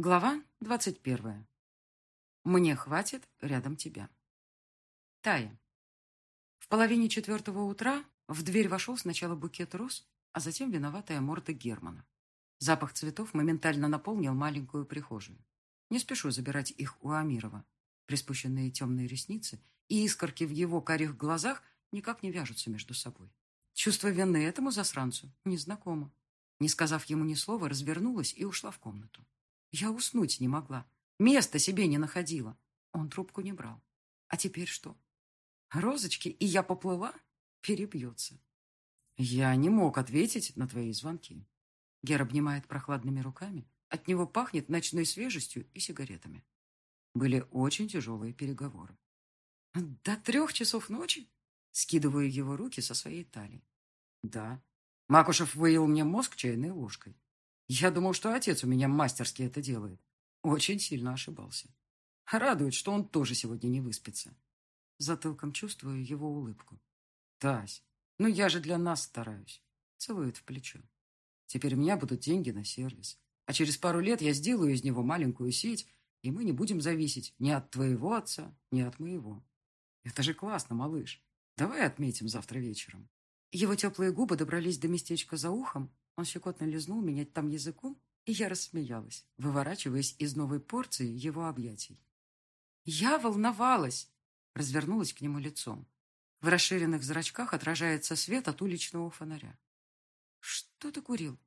Глава двадцать первая. Мне хватит рядом тебя. Тая. В половине четвертого утра в дверь вошел сначала букет роз, а затем виноватая морда Германа. Запах цветов моментально наполнил маленькую прихожую. Не спешу забирать их у Амирова. Приспущенные темные ресницы и искорки в его карих глазах никак не вяжутся между собой. Чувство вины этому засранцу незнакомо. Не сказав ему ни слова, развернулась и ушла в комнату. Я уснуть не могла. Места себе не находила. Он трубку не брал. А теперь что? Розочки, и я поплыла? Перебьется. Я не мог ответить на твои звонки. Гер обнимает прохладными руками. От него пахнет ночной свежестью и сигаретами. Были очень тяжелые переговоры. До трех часов ночи? Скидываю его руки со своей талии. Да. Макушев выел мне мозг чайной ложкой. Я думал, что отец у меня мастерски это делает. Очень сильно ошибался. Радует, что он тоже сегодня не выспится. Затылком чувствую его улыбку. Тась, ну я же для нас стараюсь. Целует в плечо. Теперь у меня будут деньги на сервис. А через пару лет я сделаю из него маленькую сеть, и мы не будем зависеть ни от твоего отца, ни от моего. Это же классно, малыш. Давай отметим завтра вечером. Его теплые губы добрались до местечка за ухом, он щекотно лизнул меня там языком, и я рассмеялась, выворачиваясь из новой порции его объятий. Я волновалась, развернулась к нему лицом. В расширенных зрачках отражается свет от уличного фонаря. Что ты курил?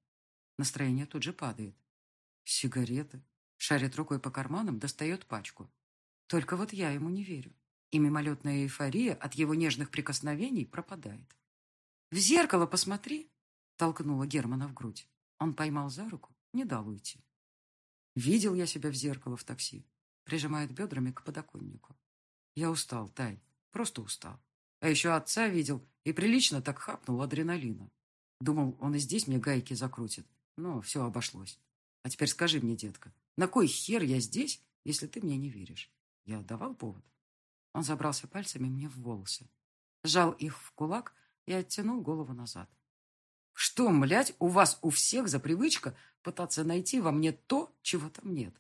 Настроение тут же падает. Сигареты. Шарит рукой по карманам, достает пачку. Только вот я ему не верю. И мимолетная эйфория от его нежных прикосновений пропадает. «В зеркало посмотри!» Толкнула Германа в грудь. Он поймал за руку, не дал уйти. Видел я себя в зеркало в такси. Прижимает бедрами к подоконнику. Я устал, Тай. Просто устал. А еще отца видел и прилично так хапнул адреналина. Думал, он и здесь мне гайки закрутит. Но все обошлось. А теперь скажи мне, детка, на кой хер я здесь, если ты мне не веришь? Я давал повод? Он забрался пальцами мне в волосы. Сжал их в кулак и оттянул голову назад. Что, млять, у вас у всех за привычка пытаться найти во мне то, чего там нет?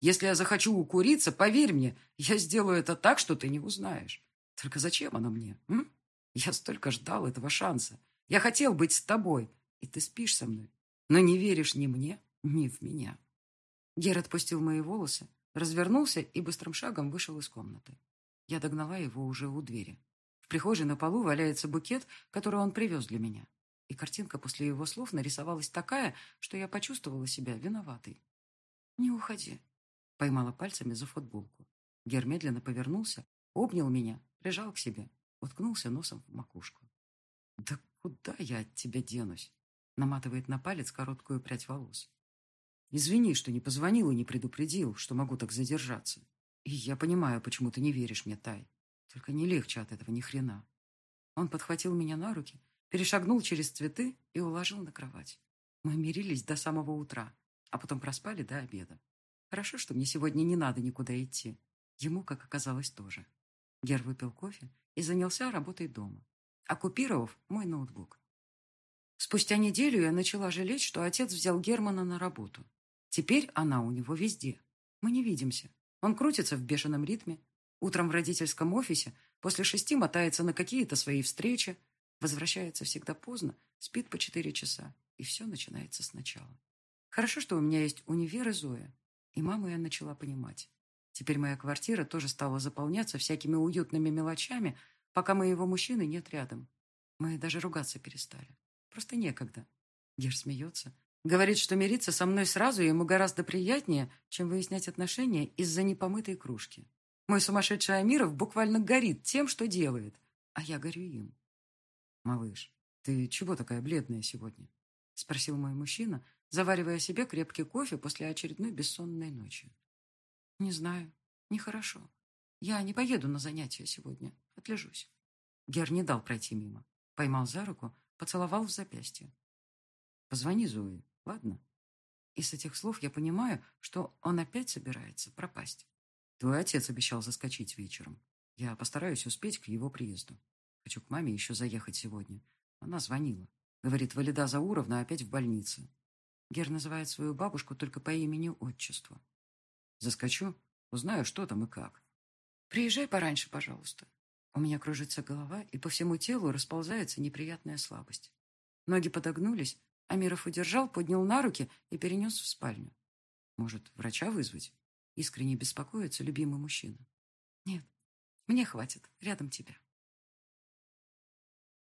Если я захочу укуриться, поверь мне, я сделаю это так, что ты не узнаешь. Только зачем оно мне? М? Я столько ждал этого шанса. Я хотел быть с тобой, и ты спишь со мной, но не веришь ни мне, ни в меня. Гер отпустил мои волосы, развернулся и быстрым шагом вышел из комнаты. Я догнала его уже у двери. В прихожей на полу валяется букет, который он привез для меня. И картинка после его слов нарисовалась такая, что я почувствовала себя виноватой. «Не уходи», — поймала пальцами за футболку. Гер медленно повернулся, обнял меня, прижал к себе, уткнулся носом в макушку. «Да куда я от тебя денусь?» — наматывает на палец короткую прядь волос. «Извини, что не позвонил и не предупредил, что могу так задержаться. И я понимаю, почему ты не веришь мне, Тай. Только не легче от этого ни хрена». Он подхватил меня на руки перешагнул через цветы и уложил на кровать. Мы мирились до самого утра, а потом проспали до обеда. Хорошо, что мне сегодня не надо никуда идти. Ему, как оказалось, тоже. Гер выпил кофе и занялся работой дома, оккупировав мой ноутбук. Спустя неделю я начала жалеть, что отец взял Германа на работу. Теперь она у него везде. Мы не видимся. Он крутится в бешеном ритме. Утром в родительском офисе после шести мотается на какие-то свои встречи, Возвращается всегда поздно, спит по четыре часа, и все начинается сначала. Хорошо, что у меня есть универ и Зоя. И маму я начала понимать. Теперь моя квартира тоже стала заполняться всякими уютными мелочами, пока моего мужчины нет рядом. Мы даже ругаться перестали. Просто некогда. Гер смеется. Говорит, что мириться со мной сразу ему гораздо приятнее, чем выяснять отношения из-за непомытой кружки. Мой сумасшедший Амиров буквально горит тем, что делает, а я горю им. «Малыш, ты чего такая бледная сегодня?» — спросил мой мужчина, заваривая себе крепкий кофе после очередной бессонной ночи. «Не знаю. Нехорошо. Я не поеду на занятия сегодня. Отлежусь». Гер не дал пройти мимо. Поймал за руку, поцеловал в запястье. «Позвони Зои, ладно?» И с этих слов я понимаю, что он опять собирается пропасть. Твой отец обещал заскочить вечером. Я постараюсь успеть к его приезду. Хочу к маме еще заехать сегодня. Она звонила. Говорит, Валида Зауровна опять в больнице. Гер называет свою бабушку только по имени-отчеству. Заскочу, узнаю, что там и как. Приезжай пораньше, пожалуйста. У меня кружится голова, и по всему телу расползается неприятная слабость. Ноги подогнулись, Амиров удержал, поднял на руки и перенес в спальню. Может, врача вызвать? Искренне беспокоится любимый мужчина. Нет, мне хватит, рядом тебя.